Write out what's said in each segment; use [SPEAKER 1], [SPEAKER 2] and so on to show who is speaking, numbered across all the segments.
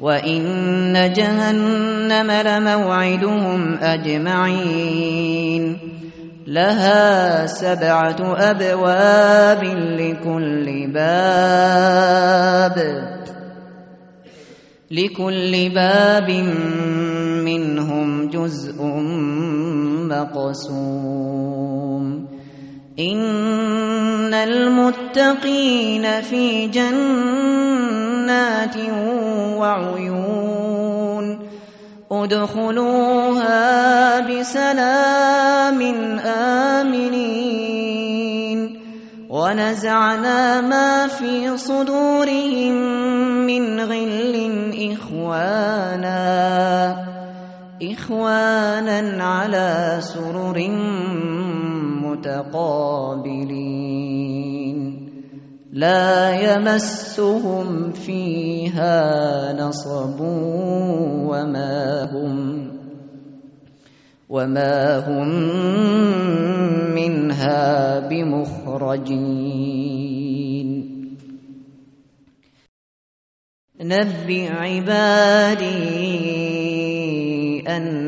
[SPEAKER 1] وإن جهنم لموعدهم أجمعين لها سبعة أبواب لكل باب لكل باب منهم جزء مقسوم إن المتقين في جنات وعيون ادخلوها بسلام آمنين ونزعنا ما في صدورهم من غل إخوانا إخوانا على سرر متقابلين. لا يمسهم فيها نصب وما هم وما هم منها بمخرجين. نبئ عبادي أني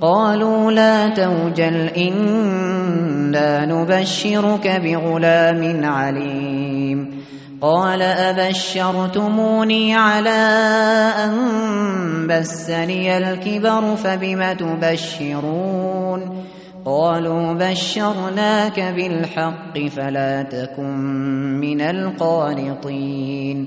[SPEAKER 1] قالوا لا توجل إنا نبشرك بغلام عليم. قال أبشرتموني على أن بسني الكبر فبم تبشرون؟ قالوا بشرناك بالحق فلا تكن من القانطين.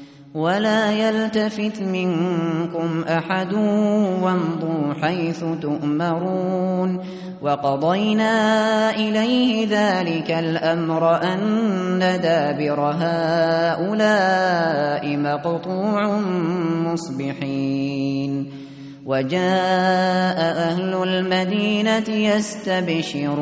[SPEAKER 1] أحد وامضوا حيث تؤمرون وقضينا إليه ذلك الأمر أن دابر هؤلاء مقطوع مصبحين وجاء أهل المدينة يستبشرون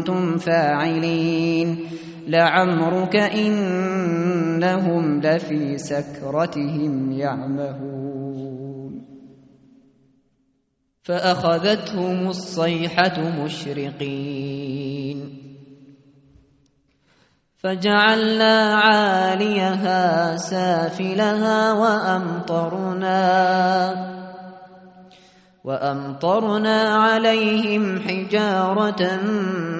[SPEAKER 1] كنتم فاعلين. لعمرك إنهم لفي سكرتهم يعمهون. فأخذتهم الصيحة مشرقين. فجعلنا عاليها سافلها وأمطرنا وأمطرنا عليهم حجارة من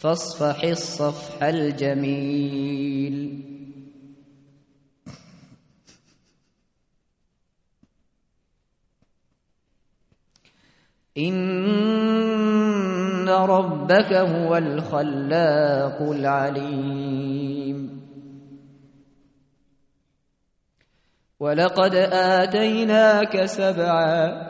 [SPEAKER 1] فاصفح الصفح الجميل. إن ربك هو الخلاق العليم. ولقد آتيناك سبعا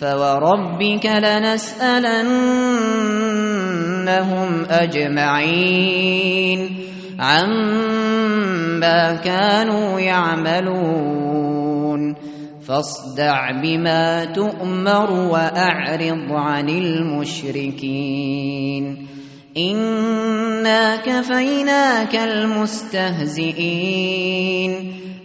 [SPEAKER 1] فوربك لنسألنهم أجمعين عما كانوا يعملون فاصدع بما تؤمر وأعرض عن المشركين إنا كفيناك المستهزئين